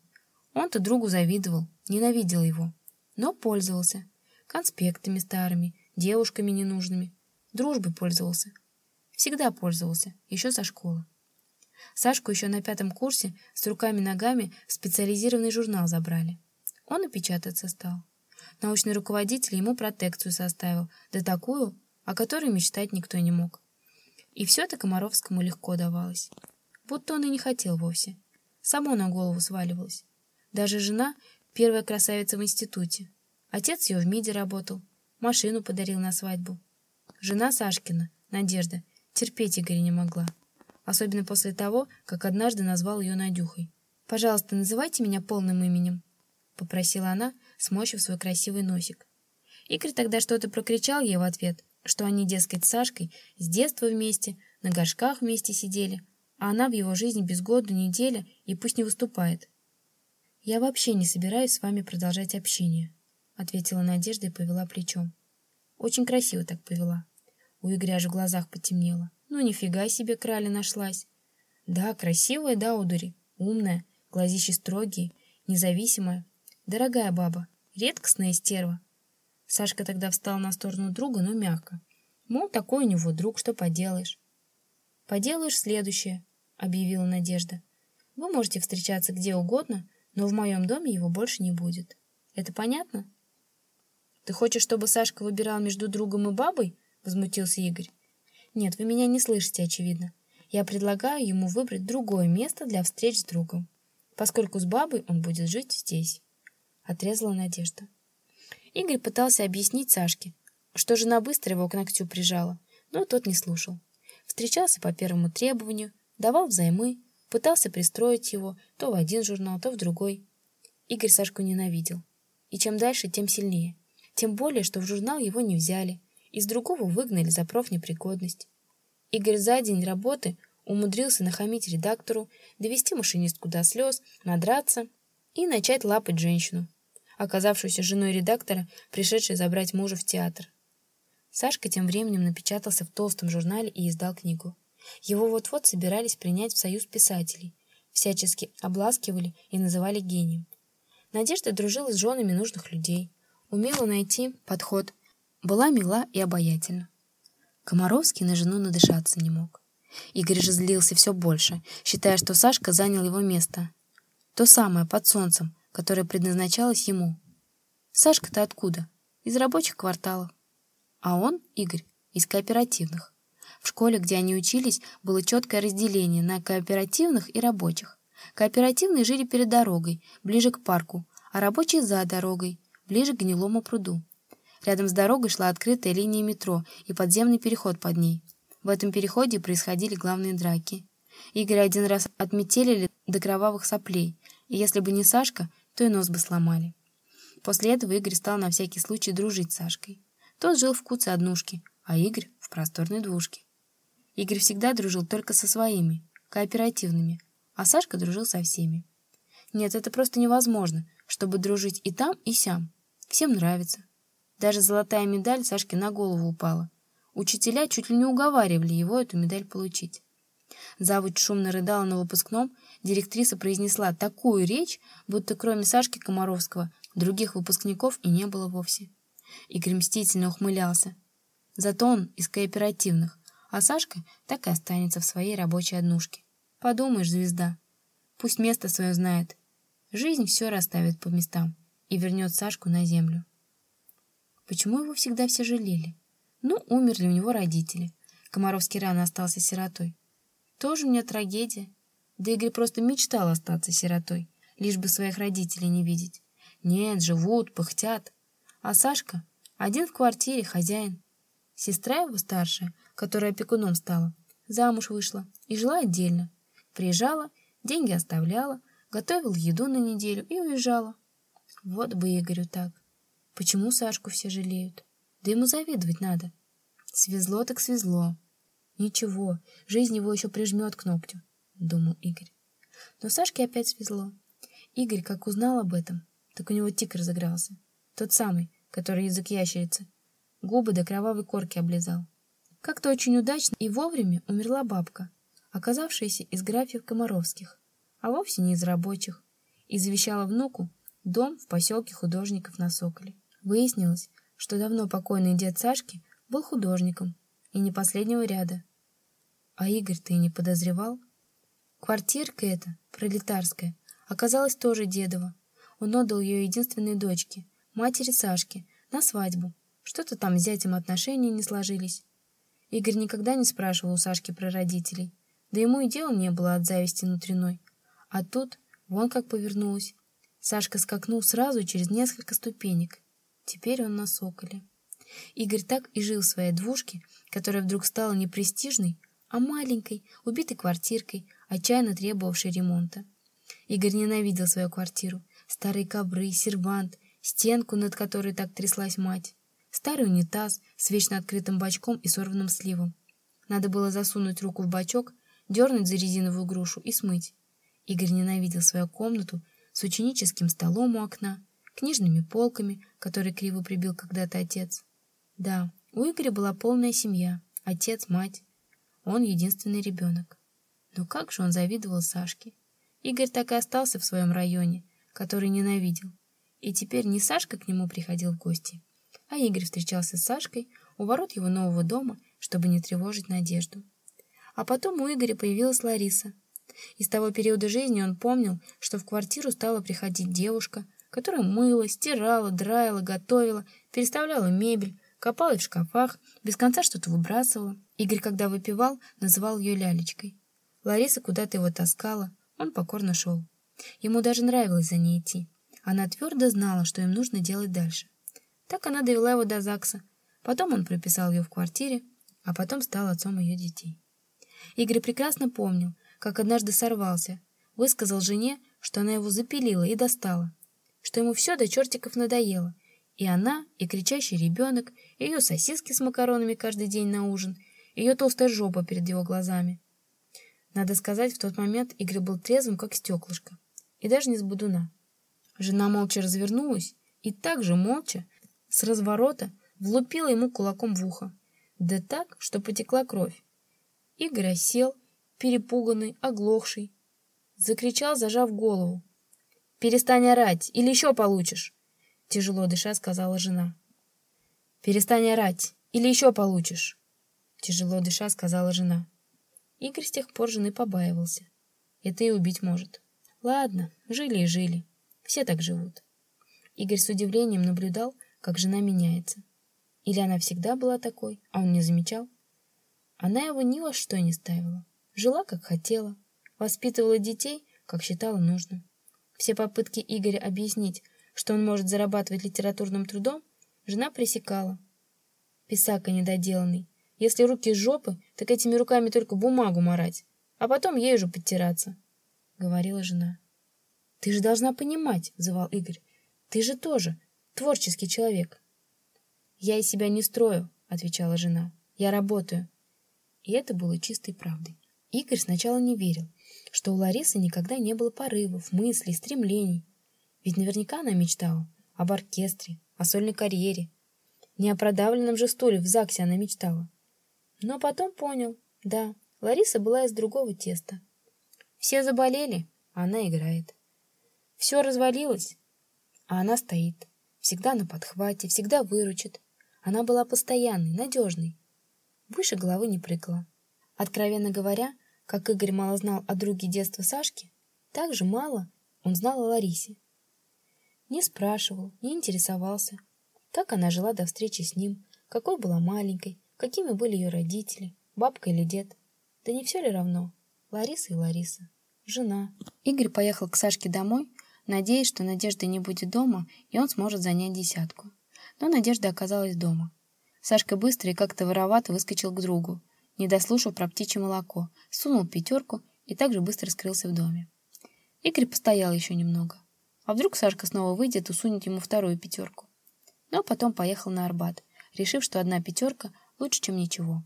Он-то другу завидовал, ненавидел его, но пользовался. Конспектами старыми, девушками ненужными. Дружбой пользовался. Всегда пользовался, еще со школы. Сашку еще на пятом курсе с руками-ногами в специализированный журнал забрали. Он и печататься стал. Научный руководитель ему протекцию составил, да такую, о которой мечтать никто не мог. И все это Комаровскому легко давалось. Будто он и не хотел вовсе. Само на голову сваливалось. Даже жена — первая красавица в институте. Отец ее в МИДе работал, машину подарил на свадьбу. Жена Сашкина, Надежда, терпеть Игоря не могла. Особенно после того, как однажды назвал ее Надюхой. «Пожалуйста, называйте меня полным именем», — попросила она, сморщив свой красивый носик. Игорь тогда что-то прокричал ей в ответ, что они, дескать, с Сашкой с детства вместе, на горшках вместе сидели, а она в его жизни без года, неделя и пусть не выступает. «Я вообще не собираюсь с вами продолжать общение», — ответила Надежда и повела плечом. Очень красиво так повела. У Игоря аж в глазах потемнело. Ну, нифига себе краля нашлась. Да, красивая, да, удури. Умная, глазищи строгие, независимая. Дорогая баба, редкостная стерва. Сашка тогда встал на сторону друга, но мягко. Мол, такой у него друг, что поделаешь. «Поделаешь следующее», — объявила Надежда. «Вы можете встречаться где угодно, но в моем доме его больше не будет. Это понятно?» «Ты хочешь, чтобы Сашка выбирал между другом и бабой?» — возмутился Игорь. «Нет, вы меня не слышите, очевидно. Я предлагаю ему выбрать другое место для встреч с другом, поскольку с бабой он будет жить здесь», — отрезала Надежда. Игорь пытался объяснить Сашке, что жена быстро его к ногтю прижала, но тот не слушал. Встречался по первому требованию, давал взаймы, пытался пристроить его то в один журнал, то в другой. Игорь Сашку ненавидел. И чем дальше, тем сильнее. Тем более, что в журнал его не взяли, из другого выгнали за профнепригодность. Игорь за день работы умудрился нахамить редактору, довести машинистку до слез, надраться и начать лапать женщину, оказавшуюся женой редактора, пришедшей забрать мужа в театр. Сашка тем временем напечатался в толстом журнале и издал книгу. Его вот-вот собирались принять в союз писателей, всячески обласкивали и называли гением. Надежда дружила с женами нужных людей, умела найти подход, была мила и обаятельна. Комаровский на жену надышаться не мог. Игорь же злился все больше, считая, что Сашка занял его место. То самое, под солнцем, которое предназначалось ему. Сашка-то откуда? Из рабочих кварталов. А он, Игорь, из кооперативных. В школе, где они учились, было четкое разделение на кооперативных и рабочих. Кооперативные жили перед дорогой, ближе к парку, а рабочие за дорогой, ближе к гнилому пруду. Рядом с дорогой шла открытая линия метро и подземный переход под ней. В этом переходе происходили главные драки. Игорь один раз отметелили до кровавых соплей, и если бы не Сашка, то и нос бы сломали. После этого Игорь стал на всякий случай дружить с Сашкой. Тот жил в куце однушки, а Игорь — в просторной двушке. Игорь всегда дружил только со своими, кооперативными, а Сашка дружил со всеми. Нет, это просто невозможно, чтобы дружить и там, и сям. Всем нравится. Даже золотая медаль Сашке на голову упала. Учителя чуть ли не уговаривали его эту медаль получить. Завуч шумно рыдала на выпускном, директриса произнесла такую речь, будто кроме Сашки Комаровского других выпускников и не было вовсе. Игорь мстительно ухмылялся. Зато он из кооперативных, а Сашка так и останется в своей рабочей однушке. Подумаешь, звезда. Пусть место свое знает. Жизнь все расставит по местам и вернет Сашку на землю. Почему его всегда все жалели? Ну, умерли у него родители. Комаровский рано остался сиротой. Тоже у меня трагедия. Да Игорь просто мечтал остаться сиротой, лишь бы своих родителей не видеть. Нет, живут, пыхтят. А Сашка один в квартире, хозяин. Сестра его старшая, которая опекуном стала, замуж вышла и жила отдельно. Приезжала, деньги оставляла, готовила еду на неделю и уезжала. Вот бы Игорю так. Почему Сашку все жалеют? Да ему завидовать надо. Свезло так свезло. Ничего, жизнь его еще прижмет к ногтю, думал Игорь. Но Сашке опять свезло. Игорь, как узнал об этом, так у него тик разыгрался. Тот самый, который язык ящерицы. Губы до кровавой корки облизал. Как-то очень удачно и вовремя умерла бабка, оказавшаяся из графьев Комаровских, а вовсе не из рабочих, и завещала внуку дом в поселке художников на Соколе. Выяснилось, что давно покойный дед Сашки был художником, и не последнего ряда. А Игорь-то и не подозревал. Квартирка эта, пролетарская, оказалась тоже дедова. Он отдал ее единственной дочке, матери Сашки, на свадьбу. Что-то там с зятем отношения не сложились. Игорь никогда не спрашивал у Сашки про родителей. Да ему и дела не было от зависти внутренной. А тут вон как повернулось. Сашка скакнул сразу через несколько ступенек. Теперь он на соколе. Игорь так и жил в своей двушке, которая вдруг стала не престижной, а маленькой, убитой квартиркой, отчаянно требовавшей ремонта. Игорь ненавидел свою квартиру. Старые ковры, сервант, стенку, над которой так тряслась мать. Старый унитаз с вечно открытым бачком и сорванным сливом. Надо было засунуть руку в бачок, дернуть за резиновую грушу и смыть. Игорь ненавидел свою комнату с ученическим столом у окна, книжными полками, которые криво прибил когда-то отец. Да, у Игоря была полная семья, отец, мать. Он единственный ребенок. Но как же он завидовал Сашке. Игорь так и остался в своем районе, который ненавидел. И теперь не Сашка к нему приходил в гости, а Игорь встречался с Сашкой у ворот его нового дома, чтобы не тревожить Надежду. А потом у Игоря появилась Лариса. Из того периода жизни он помнил, что в квартиру стала приходить девушка, которая мыла, стирала, драила, готовила, переставляла мебель, копалась в шкафах, без конца что-то выбрасывала. Игорь, когда выпивал, называл ее лялечкой. Лариса куда-то его таскала, он покорно шел. Ему даже нравилось за ней идти. Она твердо знала, что им нужно делать дальше. Так она довела его до ЗАГСа. Потом он прописал ее в квартире, а потом стал отцом ее детей. Игорь прекрасно помнил, как однажды сорвался, высказал жене, что она его запилила и достала, что ему все до чертиков надоело, и она, и кричащий ребенок, и ее сосиски с макаронами каждый день на ужин, ее толстая жопа перед его глазами. Надо сказать, в тот момент Игорь был трезвым, как стеклышко, и даже не с будуна. Жена молча развернулась и также молча, с разворота, влупила ему кулаком в ухо, да так, что потекла кровь. Игорь осел, перепуганный, оглохший. Закричал, зажав голову. «Перестань орать, или еще получишь!» Тяжело дыша, сказала жена. «Перестань орать, или еще получишь!» Тяжело дыша, сказала жена. Игорь с тех пор жены побаивался. Это и убить может. Ладно, жили и жили. Все так живут. Игорь с удивлением наблюдал, как жена меняется. Или она всегда была такой, а он не замечал? Она его ни во что не ставила. Жила, как хотела. Воспитывала детей, как считала нужным. Все попытки Игоря объяснить, что он может зарабатывать литературным трудом, жена пресекала. Писака недоделанный. Если руки жопы, так этими руками только бумагу марать, а потом ею же подтираться, — говорила жена. — Ты же должна понимать, — взывал Игорь. — Ты же тоже творческий человек. — Я из себя не строю, — отвечала жена. — Я работаю. И это было чистой правдой. Игорь сначала не верил, что у Ларисы никогда не было порывов, мыслей, стремлений. Ведь наверняка она мечтала об оркестре, о сольной карьере. Не о продавленном же стуле в ЗАГСе она мечтала. Но потом понял, да, Лариса была из другого теста. Все заболели, а она играет. Все развалилось, а она стоит. Всегда на подхвате, всегда выручит. Она была постоянной, надежной. Выше головы не прыгала. Откровенно говоря, как Игорь мало знал о друге детства Сашки, так же мало он знал о Ларисе. Не спрашивал, не интересовался, как она жила до встречи с ним, какой была маленькой, какими были ее родители, бабка или дед. Да не все ли равно? Лариса и Лариса. Жена. Игорь поехал к Сашке домой, надеясь, что Надежда не будет дома, и он сможет занять десятку. Но Надежда оказалась дома. Сашка быстро и как-то воровато выскочил к другу, не дослушав про птичье молоко, сунул пятерку и также быстро скрылся в доме. Игорь постоял еще немного. А вдруг Сашка снова выйдет и сунет ему вторую пятерку? Но потом поехал на Арбат, решив, что одна пятерка лучше, чем ничего.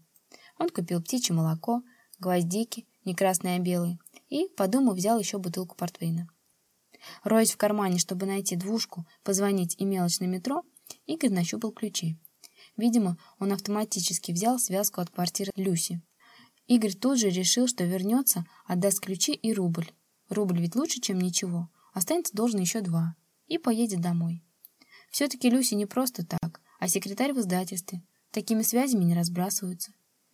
Он купил птичье молоко, гвоздики, не красные, а белые, и, подумав, взял еще бутылку портвейна. Роясь в кармане, чтобы найти двушку, позвонить и мелочь на метро, Игорь нащупал ключи. Видимо, он автоматически взял связку от квартиры Люси. Игорь тут же решил, что вернется, отдаст ключи и рубль. Рубль ведь лучше, чем ничего. Останется должен еще два. И поедет домой. Все-таки Люси не просто так, а секретарь в издательстве. Такими связями не разбрасываются.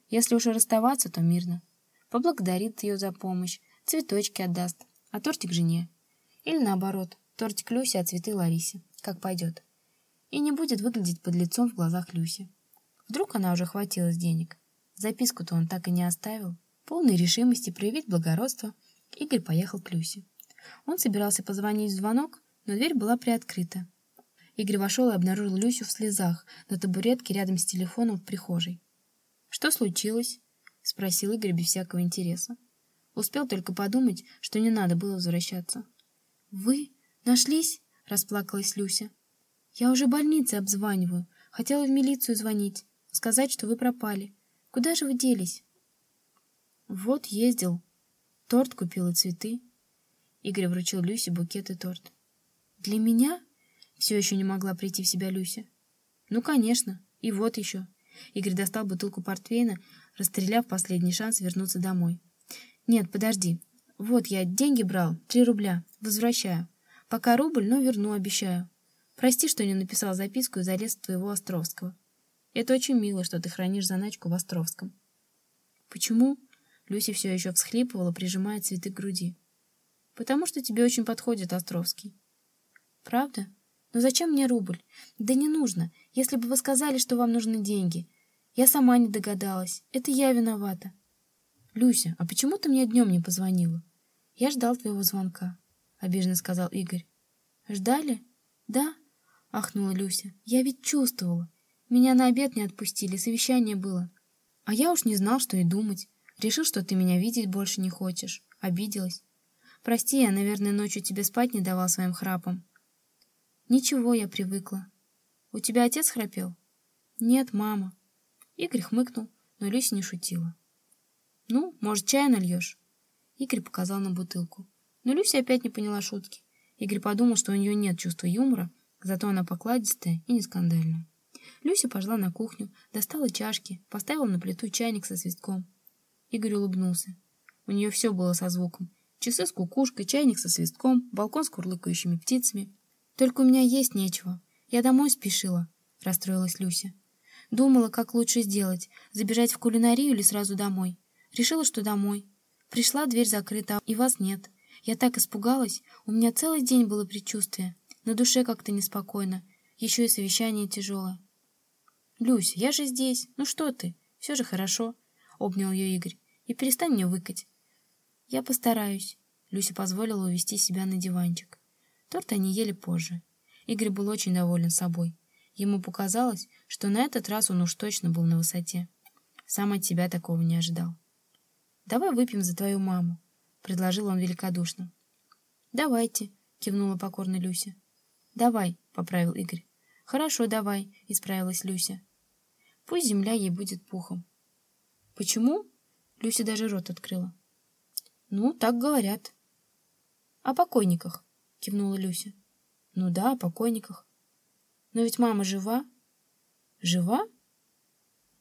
Если уж расставаться, то мирно. поблагодарит ее за помощь, цветочки отдаст, а тортик жене. Или наоборот, тортик Люсе, а цветы Ларисе, как пойдет. И не будет выглядеть под лицом в глазах Люси. Вдруг она уже хватилась денег. Записку-то он так и не оставил. Полной решимости проявить благородство, Игорь поехал к Люсе. Он собирался позвонить в звонок, но дверь была приоткрыта. Игорь вошел и обнаружил Люсю в слезах на табуретке рядом с телефоном в прихожей. «Что случилось?» — спросил Игорь без всякого интереса. Успел только подумать, что не надо было возвращаться. «Вы нашлись?» — расплакалась Люся. «Я уже больницы обзваниваю. Хотела в милицию звонить, сказать, что вы пропали. Куда же вы делись?» «Вот ездил. Торт купил и цветы». Игорь вручил Люсе букет и торт. «Для меня?» — все еще не могла прийти в себя Люся. «Ну, конечно. И вот еще». Игорь достал бутылку портвейна, расстреляв последний шанс вернуться домой. «Нет, подожди. Вот я деньги брал, три рубля. Возвращаю. Пока рубль, но верну, обещаю. Прости, что не написал записку из ареста твоего Островского. Это очень мило, что ты хранишь заначку в Островском». «Почему?» Люся все еще всхлипывала, прижимая цветы к груди. «Потому что тебе очень подходит Островский». «Правда? Но зачем мне рубль? Да не нужно. Если бы вы сказали, что вам нужны деньги. Я сама не догадалась. Это я виновата». «Люся, а почему ты мне днем не позвонила?» «Я ждал твоего звонка», — обиженно сказал Игорь. «Ждали?» «Да», — ахнула Люся. «Я ведь чувствовала. Меня на обед не отпустили, совещание было. А я уж не знал, что и думать. Решил, что ты меня видеть больше не хочешь. Обиделась. Прости, я, наверное, ночью тебе спать не давал своим храпом. Ничего, я привыкла. У тебя отец храпел? Нет, мама. Игорь хмыкнул, но Люся не шутила. Ну, может, чая нальешь? Игорь показал на бутылку. Но Люся опять не поняла шутки. Игорь подумал, что у нее нет чувства юмора, зато она покладистая и не скандальная. Люся пошла на кухню, достала чашки, поставила на плиту чайник со свистком. Игорь улыбнулся. У нее все было со звуком. Часы с кукушкой, чайник со свистком, балкон с курлыкающими птицами. Только у меня есть нечего. Я домой спешила, расстроилась Люся. Думала, как лучше сделать, забежать в кулинарию или сразу домой. Решила, что домой. Пришла, дверь закрыта, и вас нет. Я так испугалась, у меня целый день было предчувствие. На душе как-то неспокойно, еще и совещание тяжелое. «Люся, я же здесь. Ну что ты? Все же хорошо», — обнял ее Игорь. «И перестань мне выкать». «Я постараюсь», — Люся позволила увести себя на диванчик. Торт они ели позже. Игорь был очень доволен собой. Ему показалось, что на этот раз он уж точно был на высоте. Сам от себя такого не ожидал. «Давай выпьем за твою маму», — предложил он великодушно. «Давайте», — кивнула покорно Люся. «Давай», — поправил Игорь. «Хорошо, давай», — исправилась Люся. «Пусть земля ей будет пухом». «Почему?» — Люся даже рот открыла. «Ну, так говорят». «О покойниках», — кивнула Люся. «Ну да, о покойниках. Но ведь мама жива». «Жива?»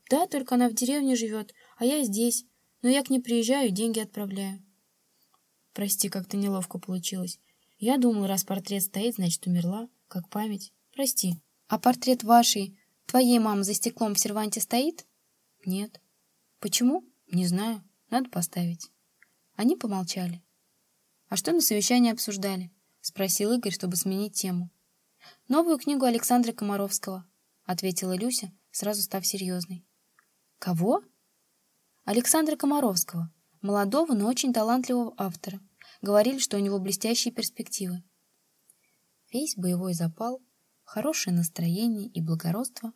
«Да, только она в деревне живет, а я здесь. Но я к ней приезжаю и деньги отправляю». «Прости, как-то неловко получилось. Я думала, раз портрет стоит, значит, умерла, как память. Прости. А портрет вашей, твоей мамы за стеклом в серванте стоит?» «Нет». «Почему?» «Не знаю. Надо поставить». Они помолчали. «А что на совещании обсуждали?» — спросил Игорь, чтобы сменить тему. «Новую книгу Александра Комаровского», — ответила Люся, сразу став серьезной. «Кого?» «Александра Комаровского, молодого, но очень талантливого автора. Говорили, что у него блестящие перспективы». Весь боевой запал, хорошее настроение и благородство,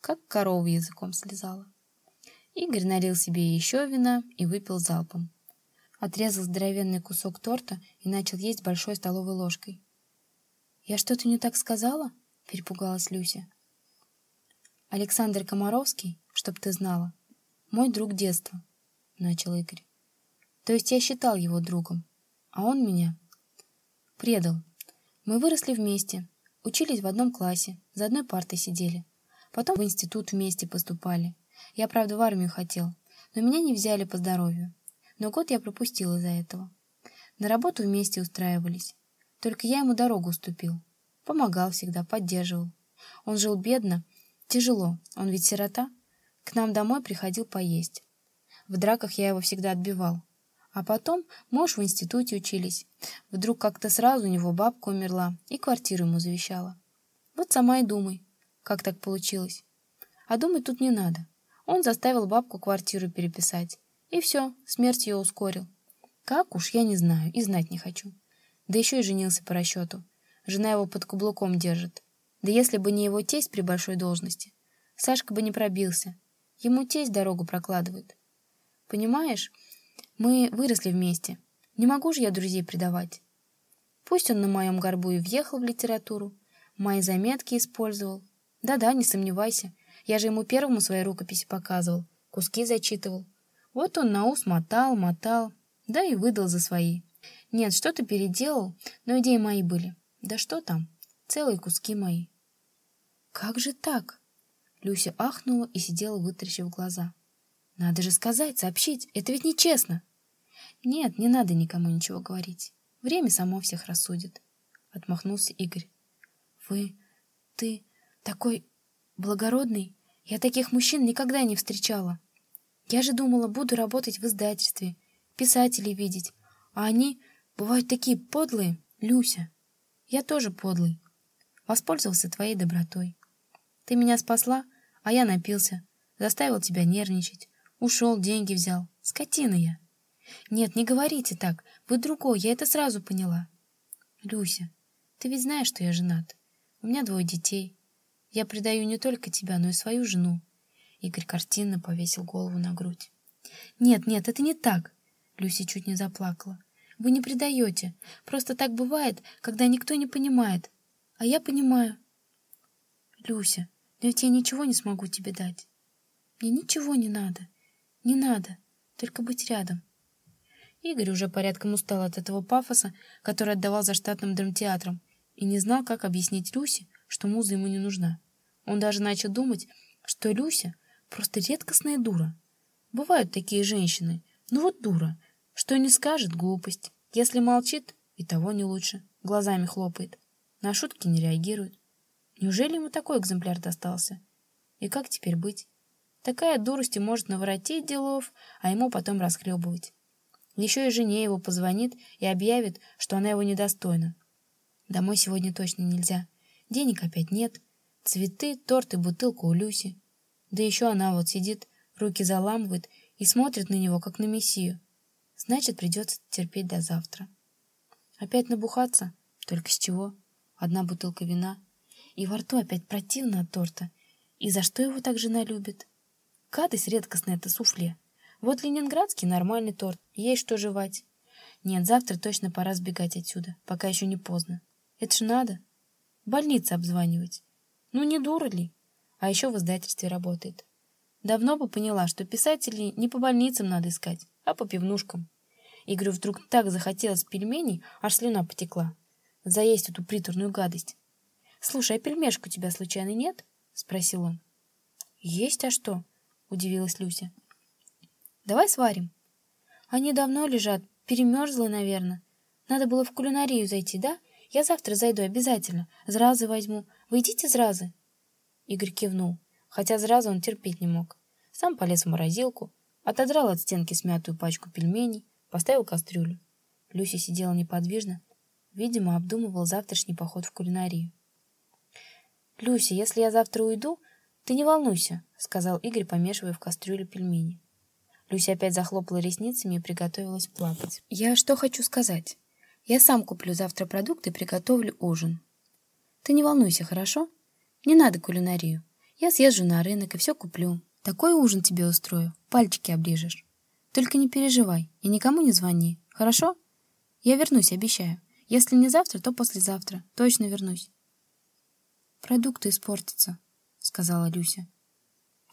как корова языком слезала. Игорь налил себе еще вина и выпил залпом отрезал здоровенный кусок торта и начал есть большой столовой ложкой. «Я что-то не так сказала?» — перепугалась Люся. «Александр Комаровский, чтоб ты знала, мой друг детства», — начал Игорь. «То есть я считал его другом, а он меня предал. Мы выросли вместе, учились в одном классе, за одной партой сидели. Потом в институт вместе поступали. Я, правда, в армию хотел, но меня не взяли по здоровью но год я пропустил из-за этого. На работу вместе устраивались. Только я ему дорогу уступил. Помогал всегда, поддерживал. Он жил бедно, тяжело, он ведь сирота. К нам домой приходил поесть. В драках я его всегда отбивал. А потом муж в институте учились. Вдруг как-то сразу у него бабка умерла и квартиру ему завещала. Вот сама и думай, как так получилось. А думать тут не надо. Он заставил бабку квартиру переписать. И все, смерть ее ускорил. Как уж, я не знаю и знать не хочу. Да еще и женился по расчету. Жена его под каблуком держит. Да если бы не его тесть при большой должности, Сашка бы не пробился. Ему тесть дорогу прокладывает. Понимаешь, мы выросли вместе. Не могу же я друзей предавать. Пусть он на моем горбу и въехал в литературу, мои заметки использовал. Да-да, не сомневайся. Я же ему первому свои рукописи показывал, куски зачитывал. Вот он на ус мотал, мотал, да и выдал за свои. Нет, что-то переделал, но идеи мои были. Да что там, целые куски мои. Как же так? Люся ахнула и сидела, вытаращив глаза. Надо же сказать, сообщить. Это ведь нечестно. Нет, не надо никому ничего говорить. Время само всех рассудит. Отмахнулся Игорь. Вы, ты такой благородный. Я таких мужчин никогда не встречала. Я же думала, буду работать в издательстве, писателей видеть. А они бывают такие подлые, Люся. Я тоже подлый. Воспользовался твоей добротой. Ты меня спасла, а я напился, заставил тебя нервничать. Ушел, деньги взял. Скотина я. Нет, не говорите так. Вы другой, я это сразу поняла. Люся, ты ведь знаешь, что я женат. У меня двое детей. Я предаю не только тебя, но и свою жену. Игорь картинно повесил голову на грудь. Нет, нет, это не так. Люся чуть не заплакала. Вы не предаете. Просто так бывает, когда никто не понимает. А я понимаю. Люся, но ведь я ничего не смогу тебе дать. Мне ничего не надо. Не надо, только быть рядом. Игорь уже порядком устал от этого пафоса, который отдавал за штатным драмтеатром, и не знал, как объяснить Люсе, что муза ему не нужна. Он даже начал думать, что Люся просто редкостная дура. Бывают такие женщины, ну вот дура, что не скажет глупость. Если молчит, и того не лучше, глазами хлопает. На шутки не реагирует. Неужели ему такой экземпляр достался? И как теперь быть? Такая дурость может наворотить делов, а ему потом расхлебывать. Еще и жене его позвонит и объявит, что она его недостойна. Домой сегодня точно нельзя. Денег опять нет. Цветы, торт и бутылка у Люси. Да еще она вот сидит, руки заламывает и смотрит на него, как на мессию. Значит, придется терпеть до завтра. Опять набухаться? Только с чего? Одна бутылка вина. И во рту опять противно от торта. И за что его так жена любит? Гадость редкостная это суфле. Вот ленинградский нормальный торт, есть что жевать. Нет, завтра точно пора сбегать отсюда, пока еще не поздно. Это ж надо. Больницы обзванивать. Ну не дура ли? А еще в издательстве работает. Давно бы поняла, что писателей не по больницам надо искать, а по пивнушкам. Игорю вдруг так захотелось пельменей, аж слюна потекла. Заесть эту приторную гадость. «Слушай, а пельмешку у тебя случайно нет?» — спросил он. «Есть, а что?» Удивилась Люся. Давай сварим. Они давно лежат, перемерзлы, наверное. Надо было в кулинарию зайти, да? Я завтра зайду обязательно. Зразы возьму. Вы идите зразы? Игорь кивнул, хотя зразу он терпеть не мог. Сам полез в морозилку, отодрал от стенки смятую пачку пельменей, поставил кастрюлю. Люся сидела неподвижно, видимо, обдумывал завтрашний поход в кулинарию. «Люся, если я завтра уйду, «Ты не волнуйся», — сказал Игорь, помешивая в кастрюле пельмени. Люся опять захлопала ресницами и приготовилась плакать. «Я что хочу сказать? Я сам куплю завтра продукты и приготовлю ужин. Ты не волнуйся, хорошо? Не надо кулинарию. Я съезжу на рынок и все куплю. Такой ужин тебе устрою, пальчики оближешь. Только не переживай и никому не звони, хорошо? Я вернусь, обещаю. Если не завтра, то послезавтра. Точно вернусь. Продукты испортятся, сказала Люся.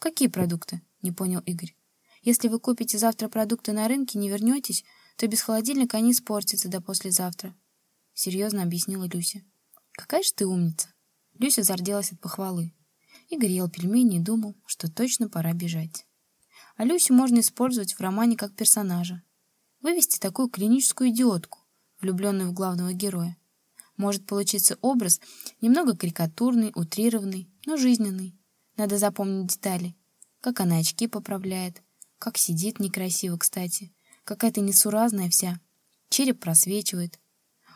Какие продукты? не понял Игорь. Если вы купите завтра продукты на рынке и не вернетесь, то без холодильника они испортятся до послезавтра, серьезно объяснила Люся. Какая же ты умница. Люся зарделась от похвалы. Игорь ел пельмени и думал, что точно пора бежать. А Люсю можно использовать в романе как персонажа. Вывести такую клиническую идиотку, влюбленную в главного героя. Может получиться образ немного карикатурный, утрированный, но жизненный. Надо запомнить детали. Как она очки поправляет, Как сидит некрасиво, кстати. Какая-то несуразная вся. Череп просвечивает.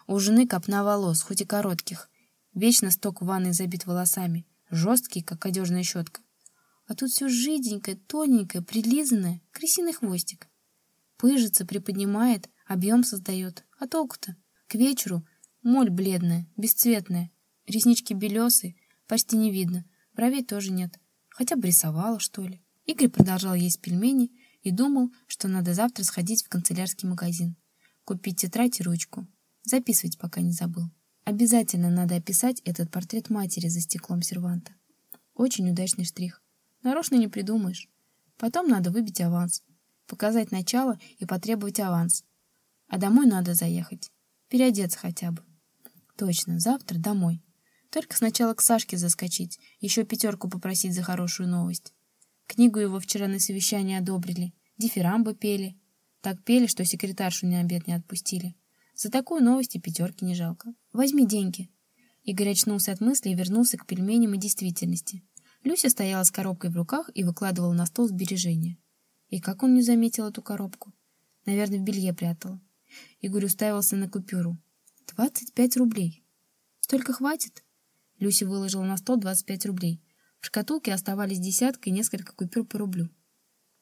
У жены копна волос, хоть и коротких. Вечно сток в ванной забит волосами. Жесткий, как одежная щетка. А тут все жиденькое, тоненькое, прилизанное, крысиный хвостик. Пыжится, приподнимает, объем создает. А толку-то? К вечеру моль бледная, бесцветная. Реснички белесые, почти не видно. Бровей тоже нет. Хотя бы рисовала, что ли. Игорь продолжал есть пельмени и думал, что надо завтра сходить в канцелярский магазин. Купить тетрадь и ручку. Записывать пока не забыл. Обязательно надо описать этот портрет матери за стеклом серванта. Очень удачный штрих. Нарочно не придумаешь. Потом надо выбить аванс. Показать начало и потребовать аванс. А домой надо заехать. Переодеться хотя бы. Точно, завтра домой. Только сначала к Сашке заскочить, еще пятерку попросить за хорошую новость. Книгу его вчера на совещании одобрили, дифирамбы пели. Так пели, что секретаршу на обед не отпустили. За такую новость и пятерки не жалко. Возьми деньги. Игорь очнулся от мысли и вернулся к пельменям и действительности. Люся стояла с коробкой в руках и выкладывала на стол сбережения. И как он не заметил эту коробку? Наверное, в белье прятала. Игорь уставился на купюру. «Двадцать пять рублей. Столько хватит?» Люся выложила на стол 25 рублей. В шкатулке оставались десятка и несколько купюр по рублю.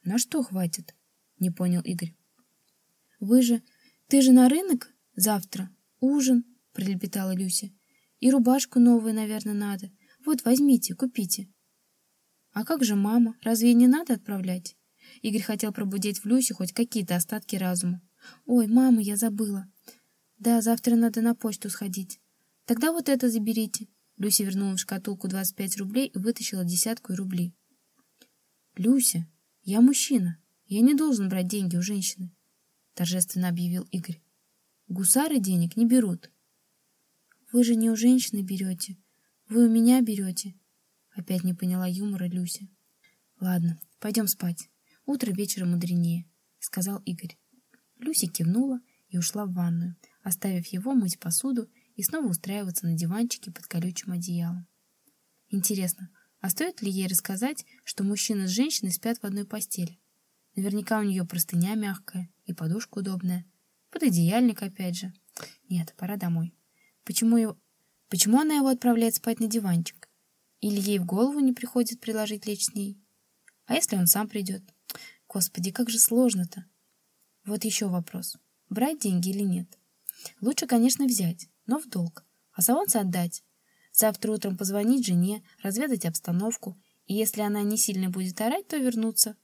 «На что хватит?» — не понял Игорь. «Вы же... Ты же на рынок? Завтра. Ужин?» — пролепетала Люся. «И рубашку новую, наверное, надо. Вот, возьмите, купите». «А как же мама? Разве ей не надо отправлять?» Игорь хотел пробудить в Люсе хоть какие-то остатки разума. «Ой, мама, я забыла. Да, завтра надо на почту сходить. Тогда вот это заберите. Люся вернула в шкатулку 25 рублей и вытащила десятку и рубли. «Люся, я мужчина. Я не должен брать деньги у женщины», — торжественно объявил Игорь. «Гусары денег не берут». «Вы же не у женщины берете. Вы у меня берете», — опять не поняла юмора Люся. «Ладно, пойдем спать. Утро вечера мудренее», — сказал Игорь. Люся кивнула и ушла в ванную, оставив его мыть посуду и снова устраиваться на диванчике под колючим одеялом. Интересно, а стоит ли ей рассказать, что мужчина с женщиной спят в одной постели? Наверняка у нее простыня мягкая и подушка удобная. Пододеяльник опять же. Нет, пора домой. Почему, его... Почему она его отправляет спать на диванчик? Или ей в голову не приходит приложить лечь с ней? А если он сам придет? Господи, как же сложно-то. Вот еще вопрос. Брать деньги или нет? Лучше, конечно, взять но в долг, а аванс отдать. Завтра утром позвонить жене, разведать обстановку, и если она не сильно будет орать, то вернуться.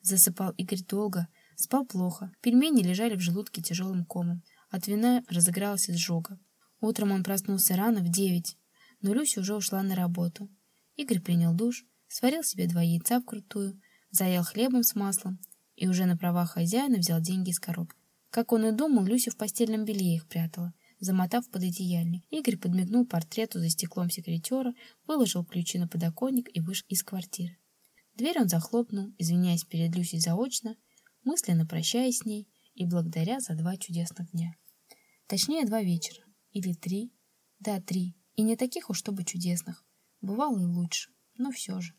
Засыпал Игорь долго, спал плохо, пельмени лежали в желудке тяжелым комом, от вина разыгралась изжога. Утром он проснулся рано, в девять, но Люся уже ушла на работу. Игорь принял душ, сварил себе два яйца вкрутую, заел хлебом с маслом и уже на правах хозяина взял деньги из коробки. Как он и думал, Люся в постельном белье их прятала замотав под одеяльник. Игорь подмигнул портрету за стеклом секретера, выложил ключи на подоконник и вышел из квартиры. Дверь он захлопнул, извиняясь перед Люсей заочно, мысленно прощаясь с ней и благодаря за два чудесных дня. Точнее, два вечера. Или три. Да, три. И не таких уж чтобы чудесных. Бывало и лучше. Но все же.